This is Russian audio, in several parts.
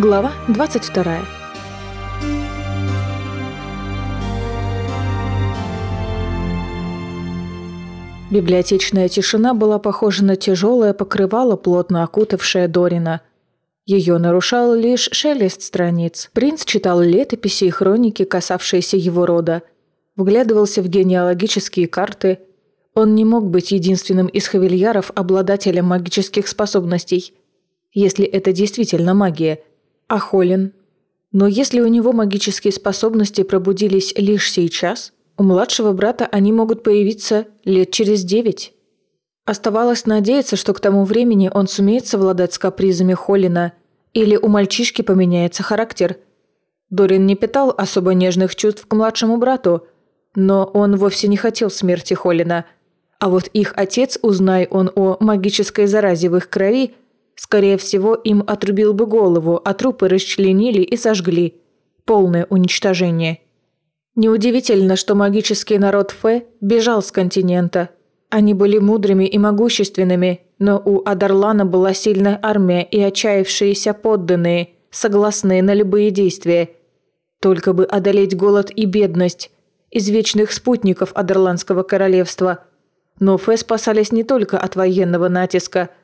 Глава 22. Библиотечная тишина была похожа на тяжелое покрывало, плотно окутавшее Дорина. Ее нарушал лишь шелест страниц. Принц читал летописи и хроники, касавшиеся его рода. Вглядывался в генеалогические карты. Он не мог быть единственным из хавильяров обладателем магических способностей. Если это действительно магия – а Холин? Но если у него магические способности пробудились лишь сейчас, у младшего брата они могут появиться лет через девять. Оставалось надеяться, что к тому времени он сумеет совладать с капризами Холлина, или у мальчишки поменяется характер. Дорин не питал особо нежных чувств к младшему брату, но он вовсе не хотел смерти Холлина. А вот их отец, узнай он о магической заразе в их крови, Скорее всего, им отрубил бы голову, а трупы расчленили и сожгли. Полное уничтожение. Неудивительно, что магический народ Фе бежал с континента. Они были мудрыми и могущественными, но у Адарлана была сильная армия и отчаявшиеся подданные, согласные на любые действия. Только бы одолеть голод и бедность, из вечных спутников Адерландского королевства. Но Фе спасались не только от военного натиска –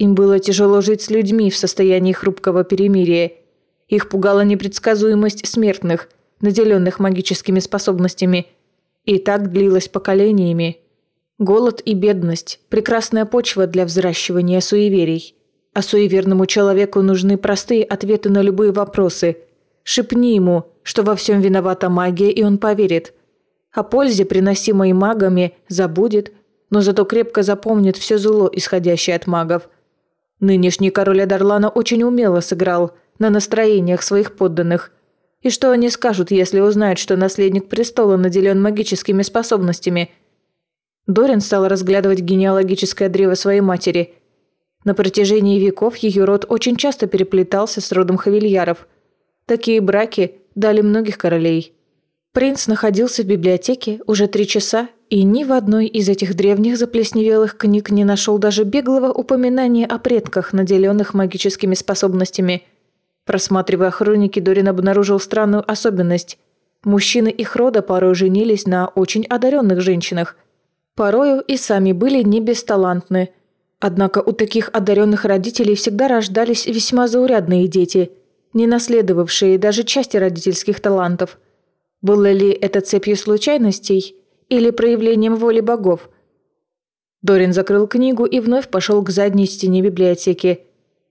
им было тяжело жить с людьми в состоянии хрупкого перемирия. Их пугала непредсказуемость смертных, наделенных магическими способностями. И так длилось поколениями. Голод и бедность – прекрасная почва для взращивания суеверий. А суеверному человеку нужны простые ответы на любые вопросы. Шепни ему, что во всем виновата магия, и он поверит. О пользе, приносимой магами, забудет, но зато крепко запомнит все зло, исходящее от магов – Нынешний король Адарлана очень умело сыграл на настроениях своих подданных. И что они скажут, если узнают, что наследник престола наделен магическими способностями? Дорин стал разглядывать генеалогическое древо своей матери. На протяжении веков ее род очень часто переплетался с родом Хавильяров. Такие браки дали многих королей. Принц находился в библиотеке уже три часа и ни в одной из этих древних заплесневелых книг не нашел даже беглого упоминания о предках, наделенных магическими способностями. Просматривая хроники, Дорин обнаружил странную особенность. Мужчины их рода порой женились на очень одаренных женщинах. Порою и сами были не бесталантны. Однако у таких одаренных родителей всегда рождались весьма заурядные дети, не наследовавшие даже части родительских талантов. Было ли это цепью случайностей – или проявлением воли богов. Дорин закрыл книгу и вновь пошел к задней стене библиотеки.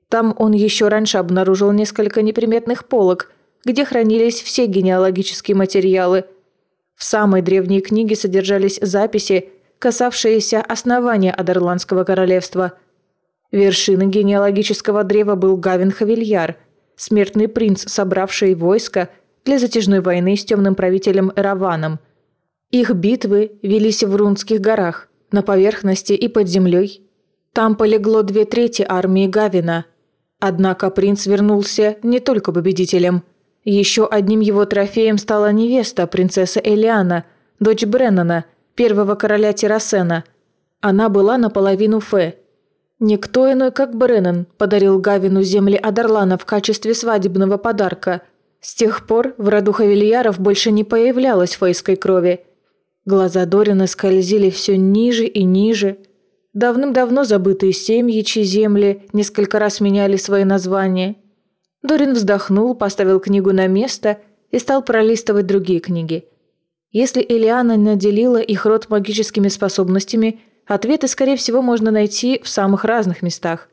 Там он еще раньше обнаружил несколько неприметных полок, где хранились все генеалогические материалы. В самой древней книге содержались записи, касавшиеся основания Адерландского королевства. Вершиной генеалогического древа был Гавин Хавильяр, смертный принц, собравший войско для затяжной войны с темным правителем Эраваном – их битвы велись в Рунских горах, на поверхности и под землей. Там полегло две трети армии Гавина. Однако принц вернулся не только победителем. Еще одним его трофеем стала невеста, принцесса Элиана, дочь Бреннана, первого короля Террасена. Она была наполовину Фе. Никто иной, как Бреннан, подарил Гавину земли Адарлана в качестве свадебного подарка. С тех пор в роду Хавильяров больше не появлялось фейской крови – Глаза Дорина скользили все ниже и ниже. Давным-давно забытые семьи, чьи земли несколько раз меняли свои названия. Дорин вздохнул, поставил книгу на место и стал пролистывать другие книги. Если Элиана наделила их род магическими способностями, ответы, скорее всего, можно найти в самых разных местах.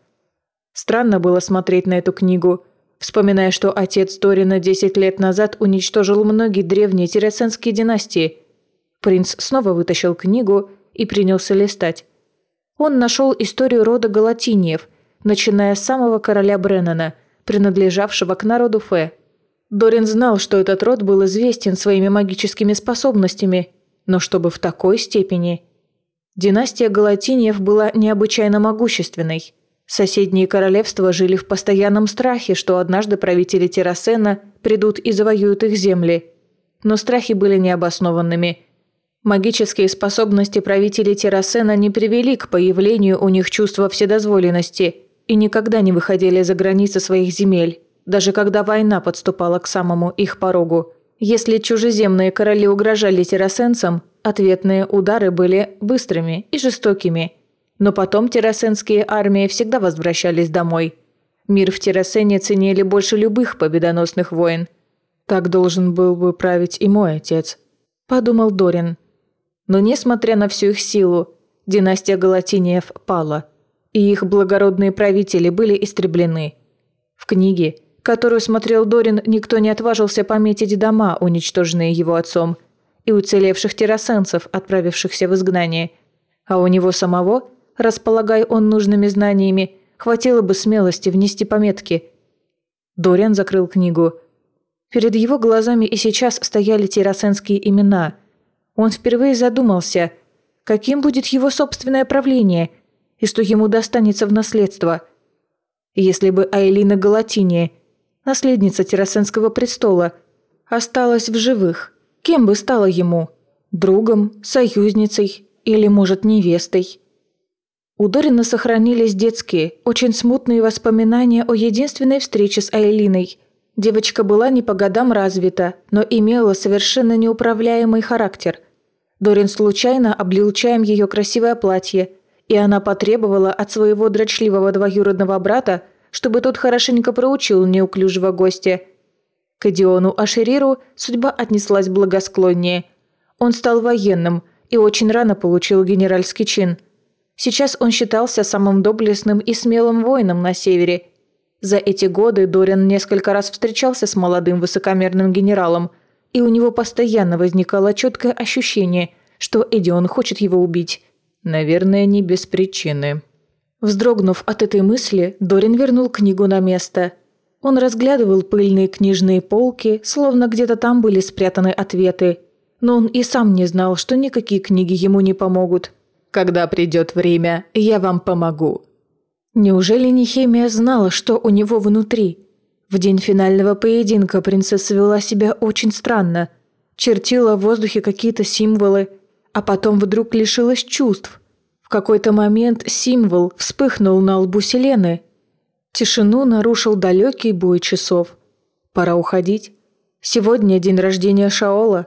Странно было смотреть на эту книгу, вспоминая, что отец Дорина 10 лет назад уничтожил многие древние террасенские династии – Принц снова вытащил книгу и принялся листать. Он нашел историю рода Галатиниев, начиная с самого короля Бреннана, принадлежавшего к народу Фе. Дорин знал, что этот род был известен своими магическими способностями, но чтобы в такой степени. Династия Галатиниев была необычайно могущественной. Соседние королевства жили в постоянном страхе, что однажды правители Террасена придут и завоюют их земли. Но страхи были необоснованными – Магические способности правителей Террасена не привели к появлению у них чувства вседозволенности и никогда не выходили за границы своих земель. даже когда война подступала к самому их порогу. Если чужеземные короли угрожали террасенцам, ответные удары были быстрыми и жестокими. Но потом террасенские армии всегда возвращались домой. Мир в Террасене ценили больше любых победоносных войн. «Так должен был бы править и мой отец», – подумал Дорин. Но несмотря на всю их силу, династия Галатиниев пала, и их благородные правители были истреблены. В книге, которую смотрел Дорин, никто не отважился пометить дома, уничтоженные его отцом, и уцелевших террасенцев, отправившихся в изгнание. А у него самого, располагая он нужными знаниями, хватило бы смелости внести пометки. Дориан закрыл книгу. Перед его глазами и сейчас стояли террасенские имена. Он впервые задумался – каким будет его собственное правление и что ему достанется в наследство. Если бы Айлина Галатиния, наследница Террасенского престола, осталась в живых, кем бы стала ему? Другом, союзницей или, может, невестой? У Дорина сохранились детские, очень смутные воспоминания о единственной встрече с Айлиной. Девочка была не по годам развита, но имела совершенно неуправляемый характер – Дорин случайно облил чаем ее красивое платье, и она потребовала от своего дрочливого двоюродного брата, чтобы тот хорошенько проучил неуклюжего гостя. К Эдиону Ашериру судьба отнеслась благосклоннее. Он стал военным и очень рано получил генеральский чин. Сейчас он считался самым доблестным и смелым воином на севере. За эти годы Дорин несколько раз встречался с молодым высокомерным генералом – и у него постоянно возникало четкое ощущение, что Эдион хочет его убить. Наверное, не без причины. Вздрогнув от этой мысли, Дорин вернул книгу на место. Он разглядывал пыльные книжные полки, словно где-то там были спрятаны ответы. Но он и сам не знал, что никакие книги ему не помогут. «Когда придет время, я вам помогу». Неужели Нехемия знала, что у него внутри – в день финального поединка принцесса вела себя очень странно. Чертила в воздухе какие-то символы, а потом вдруг лишилась чувств. В какой-то момент символ вспыхнул на лбу Селены. Тишину нарушил далекий бой часов. Пора уходить. Сегодня день рождения Шаола.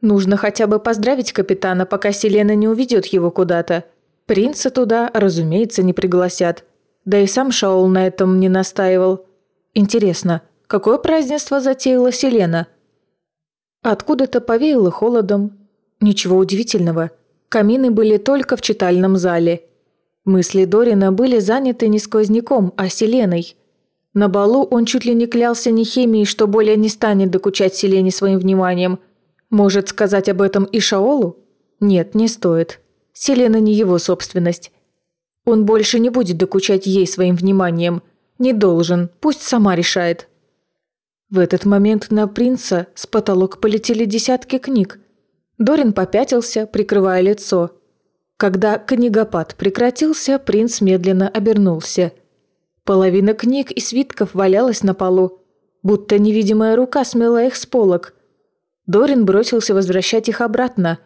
Нужно хотя бы поздравить капитана, пока Селена не уведет его куда-то. Принца туда, разумеется, не пригласят. Да и сам Шаол на этом не настаивал. Интересно, какое празднество затеяла Селена? Откуда-то повеяло холодом. Ничего удивительного. Камины были только в читальном зале. Мысли Дорина были заняты не сквозняком, а Селеной. На балу он чуть ли не клялся Нехемией, что более не станет докучать Селене своим вниманием. Может сказать об этом и Шаолу? Нет, не стоит. Селена не его собственность. Он больше не будет докучать ей своим вниманием – «Не должен, пусть сама решает». В этот момент на принца с потолок полетели десятки книг. Дорин попятился, прикрывая лицо. Когда книгопад прекратился, принц медленно обернулся. Половина книг и свитков валялась на полу, будто невидимая рука смела их с полок. Дорин бросился возвращать их обратно.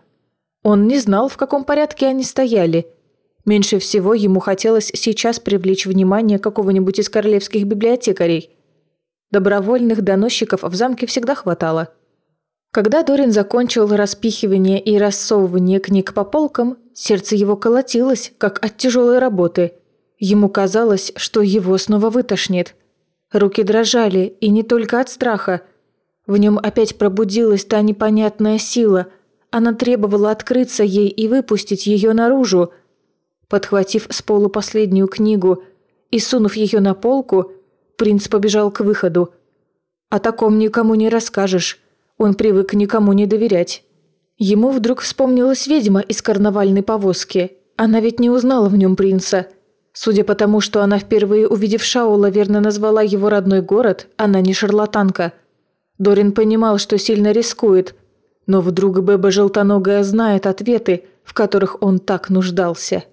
Он не знал, в каком порядке они стояли – Меньше всего ему хотелось сейчас привлечь внимание какого-нибудь из королевских библиотекарей. Добровольных доносчиков в замке всегда хватало. Когда Дорин закончил распихивание и рассовывание книг по полкам, сердце его колотилось, как от тяжелой работы. Ему казалось, что его снова вытошнит. Руки дрожали, и не только от страха. В нем опять пробудилась та непонятная сила. Она требовала открыться ей и выпустить ее наружу – Подхватив с полу последнюю книгу и сунув ее на полку, принц побежал к выходу. О таком никому не расскажешь. Он привык никому не доверять. Ему вдруг вспомнилась ведьма из карнавальной повозки. Она ведь не узнала в нем принца. Судя по тому, что она впервые, увидев Шаула, верно назвала его родной город, она не шарлатанка. Дорин понимал, что сильно рискует. Но вдруг Беба Желтоногая знает ответы, в которых он так нуждался.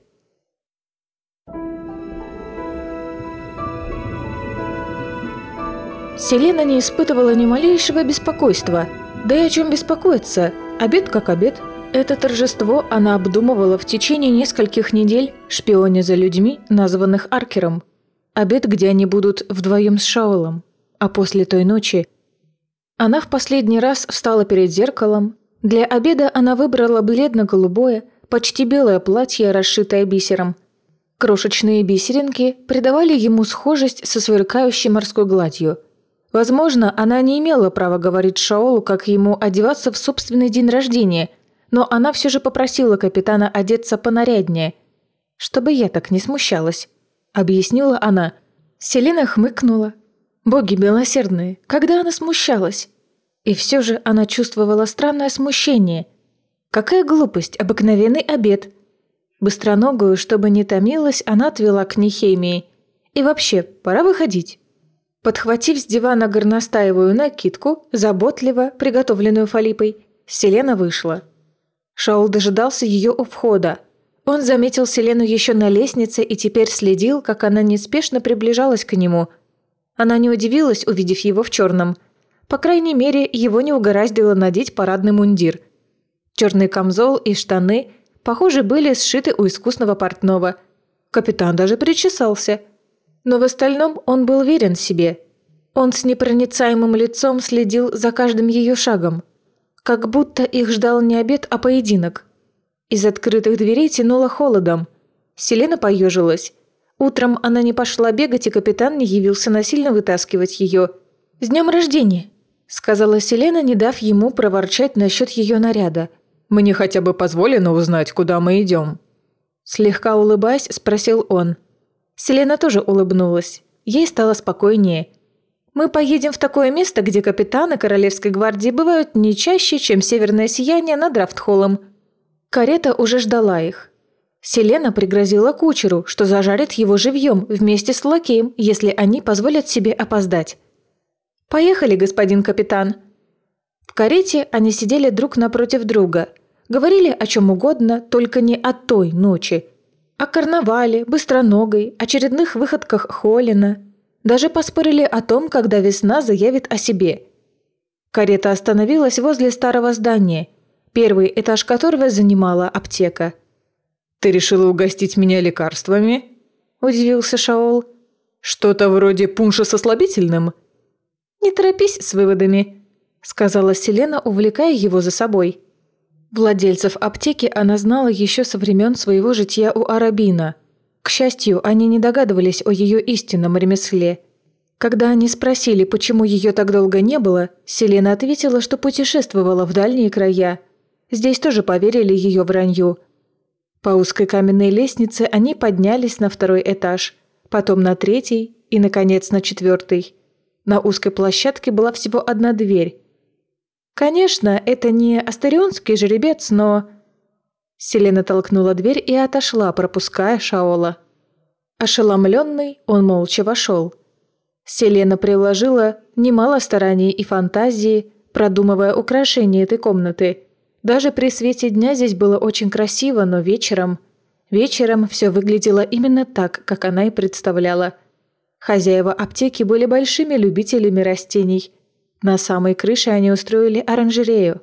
Селена не испытывала ни малейшего беспокойства. Да и о чем беспокоиться? Обед как обед. Это торжество она обдумывала в течение нескольких недель, шпионя за людьми, названных Аркером. Обед, где они будут вдвоем с Шаолом. А после той ночи она в последний раз встала перед зеркалом. Для обеда она выбрала бледно-голубое, почти белое платье, расшитое бисером. Крошечные бисеринки придавали ему схожесть со сверкающей морской гладью. Возможно, она не имела права говорить Шаолу, как ему одеваться в собственный день рождения, но она все же попросила капитана одеться понаряднее, чтобы я так не смущалась, объяснила она. Селена хмыкнула. Боги милосердные, когда она смущалась? И все же она чувствовала странное смущение. Какая глупость, обыкновенный обед – Быстроногую, чтобы не томилась, она отвела к Нехемии. «И вообще, пора выходить». Подхватив с дивана горностаевую накидку, заботливо, приготовленную Фалипой, Селена вышла. Шаул дожидался ее у входа. Он заметил Селену еще на лестнице и теперь следил, как она неспешно приближалась к нему. Она не удивилась, увидев его в черном. По крайней мере, его не угораздило надеть парадный мундир. Черный камзол и штаны – похоже, были сшиты у искусного портного. Капитан даже причесался. Но в остальном он был верен себе. Он с непроницаемым лицом следил за каждым ее шагом. Как будто их ждал не обед, а поединок. Из открытых дверей тянуло холодом. Селена поежилась. Утром она не пошла бегать, и капитан не явился насильно вытаскивать ее. «С днем рождения!» – сказала Селена, не дав ему проворчать насчет ее наряда – мне хотя бы позволено узнать, куда мы идем?» Слегка улыбаясь, спросил он. Селена тоже улыбнулась. Ей стало спокойнее. «Мы поедем в такое место, где капитаны Королевской гвардии бывают не чаще, чем северное сияние над Рафтхоллом». Карета уже ждала их. Селена пригрозила кучеру, что зажарит его живьем вместе с лакеем, если они позволят себе опоздать. «Поехали, господин капитан». В карете они сидели друг напротив друга – Говорили о чем угодно, только не о той ночи. О карнавале, быстроногой, очередных выходках Холлина. Даже поспорили о том, когда весна заявит о себе. Карета остановилась возле старого здания, первый этаж которого занимала аптека. «Ты решила угостить меня лекарствами?» – удивился Шаол. «Что-то вроде пунша со слабительным?» «Не торопись с выводами», – сказала Селена, увлекая его за собой. Владельцев аптеки она знала еще со времен своего жития у Арабина. К счастью, они не догадывались о ее истинном ремесле. Когда они спросили, почему ее так долго не было, Селена ответила, что путешествовала в дальние края. Здесь тоже поверили ее вранью. По узкой каменной лестнице они поднялись на второй этаж, потом на третий и, наконец, на четвертый. На узкой площадке была всего одна дверь, Конечно, это не астерионский жеребец, но... Селена толкнула дверь и отошла, пропуская Шаола. Ошеломленный, он молча вошел. Селена приложила немало стараний и фантазии, продумывая украшение этой комнаты. Даже при свете дня здесь было очень красиво, но вечером... Вечером все выглядело именно так, как она и представляла. Хозяева аптеки были большими любителями растений – на самой крыше они устроили оранжерею.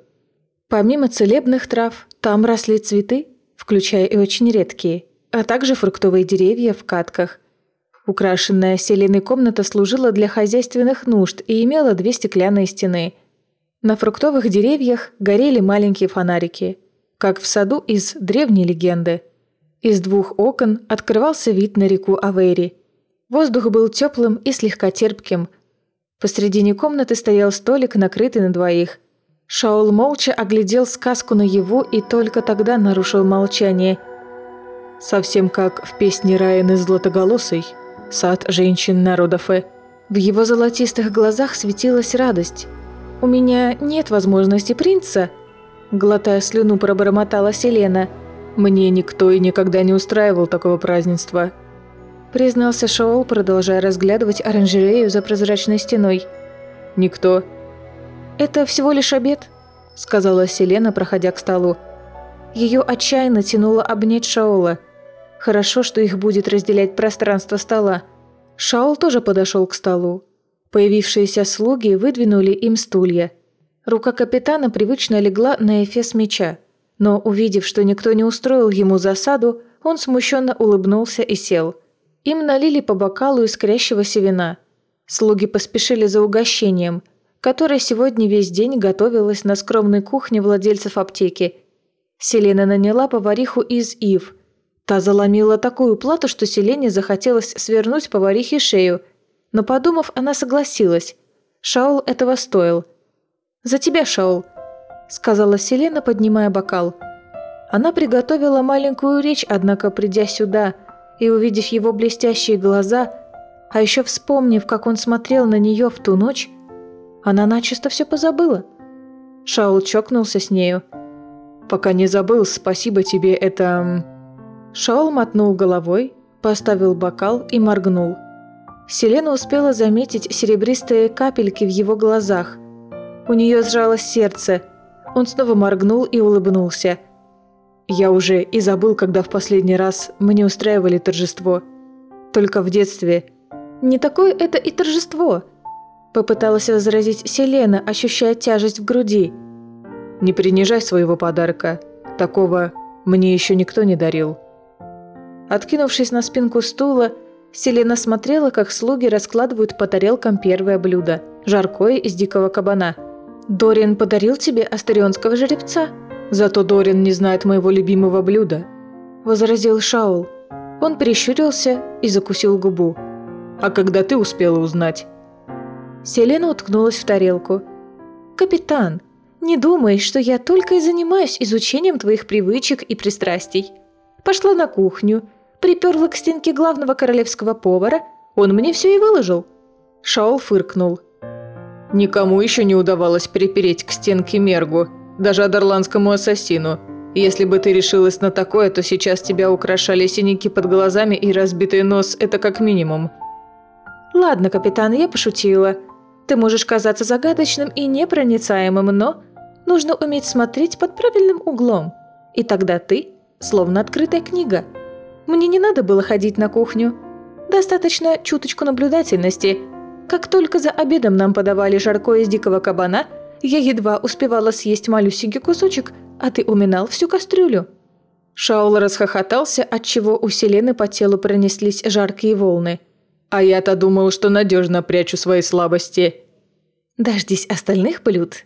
Помимо целебных трав, там росли цветы, включая и очень редкие, а также фруктовые деревья в катках. Украшенная селеной комната служила для хозяйственных нужд и имела две стеклянные стены. На фруктовых деревьях горели маленькие фонарики, как в саду из древней легенды. Из двух окон открывался вид на реку Авейри. Воздух был теплым и слегка терпким – Посредине комнаты стоял столик, накрытый на двоих. Шаул молча оглядел сказку наяву и только тогда нарушил молчание. Совсем как в песне Райаны Златоголосой «Сад женщин народов Э». В его золотистых глазах светилась радость. «У меня нет возможности принца», – глотая слюну, пробормотала Селена. «Мне никто и никогда не устраивал такого празднества», признался Шаол, продолжая разглядывать оранжерею за прозрачной стеной. «Никто». «Это всего лишь обед», — сказала Селена, проходя к столу. Ее отчаянно тянуло обнять Шаола. Хорошо, что их будет разделять пространство стола. Шаол тоже подошел к столу. Появившиеся слуги выдвинули им стулья. Рука капитана привычно легла на эфес меча, но, увидев, что никто не устроил ему засаду, он смущенно улыбнулся и сел – им налили по бокалу искрящегося вина. Слуги поспешили за угощением, которое сегодня весь день готовилось на скромной кухне владельцев аптеки. Селена наняла повариху из Ив. Та заломила такую плату, что Селене захотелось свернуть поварихе шею, но, подумав, она согласилась. Шаул этого стоил. «За тебя, Шаул», — сказала Селена, поднимая бокал. Она приготовила маленькую речь, однако, придя сюда и увидев его блестящие глаза, а еще вспомнив, как он смотрел на нее в ту ночь, она начисто все позабыла. Шаул чокнулся с нею. «Пока не забыл, спасибо тебе, это...» Шаул мотнул головой, поставил бокал и моргнул. Селена успела заметить серебристые капельки в его глазах. У нее сжалось сердце. Он снова моргнул и улыбнулся. «Я уже и забыл, когда в последний раз мы не устраивали торжество. Только в детстве – «Не такое это и торжество!» Попыталась возразить Селена, ощущая тяжесть в груди. «Не принижай своего подарка. Такого мне еще никто не дарил». Откинувшись на спинку стула, Селена смотрела, как слуги раскладывают по тарелкам первое блюдо – жаркое из дикого кабана. «Дориан подарил тебе астерионского жеребца?» «Зато Дориан не знает моего любимого блюда», – возразил Шаул. Он прищурился и закусил губу. А когда ты успела узнать?» Селена уткнулась в тарелку. «Капитан, не думай, что я только и занимаюсь изучением твоих привычек и пристрастий. Пошла на кухню, приперла к стенке главного королевского повара, он мне все и выложил». Шаол фыркнул. «Никому еще не удавалось припереть к стенке Мергу, даже адерландскому ассасину. Если бы ты решилась на такое, то сейчас тебя украшали синяки под глазами и разбитый нос, это как минимум». «Ладно, капитан, я пошутила. Ты можешь казаться загадочным и непроницаемым, но нужно уметь смотреть под правильным углом. И тогда ты словно открытая книга. Мне не надо было ходить на кухню. Достаточно чуточку наблюдательности. Как только за обедом нам подавали жаркое из дикого кабана, я едва успевала съесть малюсенький кусочек, а ты уминал всю кастрюлю». Шаул расхохотался, отчего у Селены по телу пронеслись жаркие волны – а я-то думал, что надежно прячу свои слабости. Дождись остальных блюд.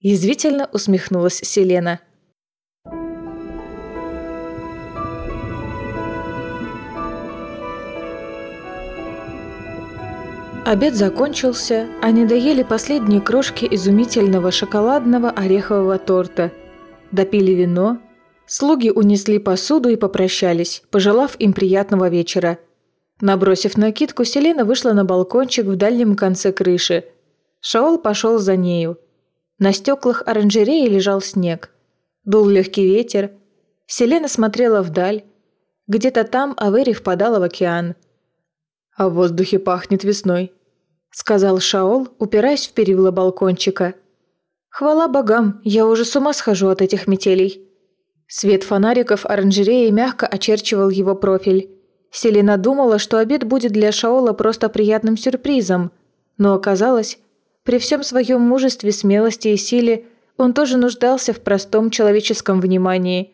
Язвительно усмехнулась Селена. Обед закончился, они доели последние крошки изумительного шоколадного орехового торта. Допили вино. Слуги унесли посуду и попрощались, пожелав им приятного вечера – Набросив накидку, Селена вышла на балкончик в дальнем конце крыши. Шаол пошел за нею. На стеклах оранжереи лежал снег. Дул легкий ветер. Селена смотрела вдаль. Где-то там Авери впадала в океан. «А в воздухе пахнет весной», — сказал Шаол, упираясь в перила балкончика. «Хвала богам, я уже с ума схожу от этих метелей». Свет фонариков оранжереи мягко очерчивал его профиль. Селена думала, что обед будет для Шаола просто приятным сюрпризом, но оказалось, при всем своем мужестве, смелости и силе, он тоже нуждался в простом человеческом внимании.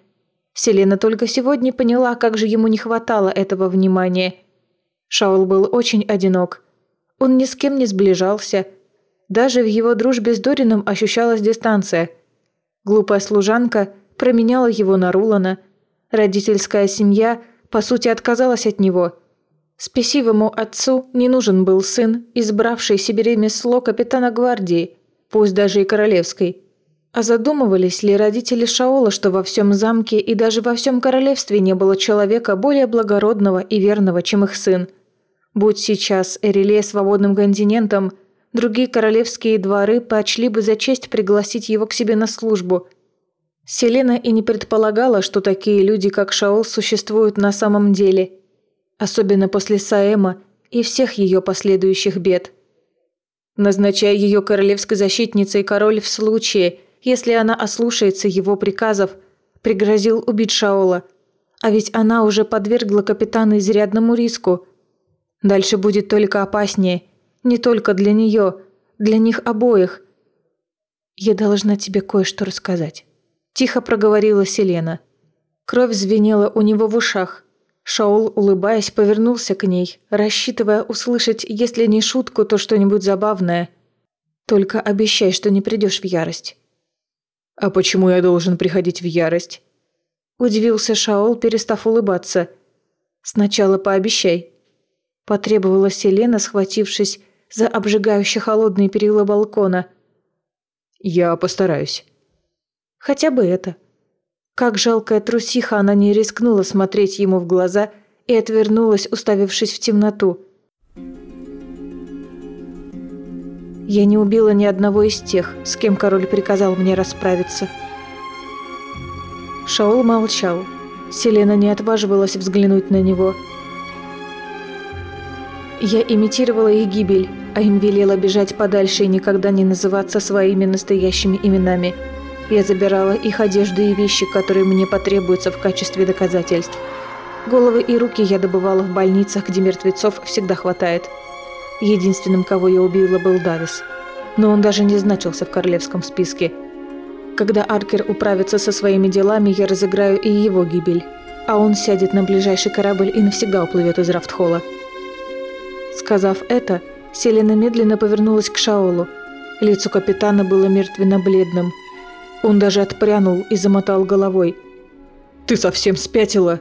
Селена только сегодня поняла, как же ему не хватало этого внимания. Шаол был очень одинок. Он ни с кем не сближался. Даже в его дружбе с Дорином ощущалась дистанция. Глупая служанка променяла его на Рулана. Родительская семья – по сути, отказалась от него. Спесивому отцу не нужен был сын, избравший себе ремесло капитана гвардии, пусть даже и королевской. А задумывались ли родители Шаола, что во всем замке и даже во всем королевстве не было человека более благородного и верного, чем их сын? Будь сейчас Эриле свободным континентом, другие королевские дворы почли бы за честь пригласить его к себе на службу – Селена и не предполагала, что такие люди, как Шаол, существуют на самом деле. Особенно после Саэма и всех ее последующих бед. Назначая ее королевской защитницей, король в случае, если она ослушается его приказов, пригрозил убить Шаола. А ведь она уже подвергла капитана изрядному риску. Дальше будет только опаснее. Не только для нее, для них обоих. Я должна тебе кое-что рассказать. – тихо проговорила Селена. Кровь звенела у него в ушах. Шаул, улыбаясь, повернулся к ней, рассчитывая услышать, если не шутку, то что-нибудь забавное. «Только обещай, что не придешь в ярость». «А почему я должен приходить в ярость?» Удивился Шаол, перестав улыбаться. «Сначала пообещай». Потребовала Селена, схватившись за обжигающие холодные перила балкона. «Я постараюсь». «Хотя бы это». Как жалкая трусиха она не рискнула смотреть ему в глаза и отвернулась, уставившись в темноту. Я не убила ни одного из тех, с кем король приказал мне расправиться. Шаол молчал. Селена не отваживалась взглянуть на него. Я имитировала их гибель, а им велела бежать подальше и никогда не называться своими настоящими именами – я забирала их одежду и вещи, которые мне потребуются в качестве доказательств. Головы и руки я добывала в больницах, где мертвецов всегда хватает. Единственным, кого я убила, был Давис. Но он даже не значился в королевском списке. Когда Аркер управится со своими делами, я разыграю и его гибель. А он сядет на ближайший корабль и навсегда уплывет из Рафтхола. Сказав это, Селена медленно повернулась к Шаолу. Лицо капитана было мертвенно-бледным – он даже отпрянул и замотал головой. «Ты совсем спятила?»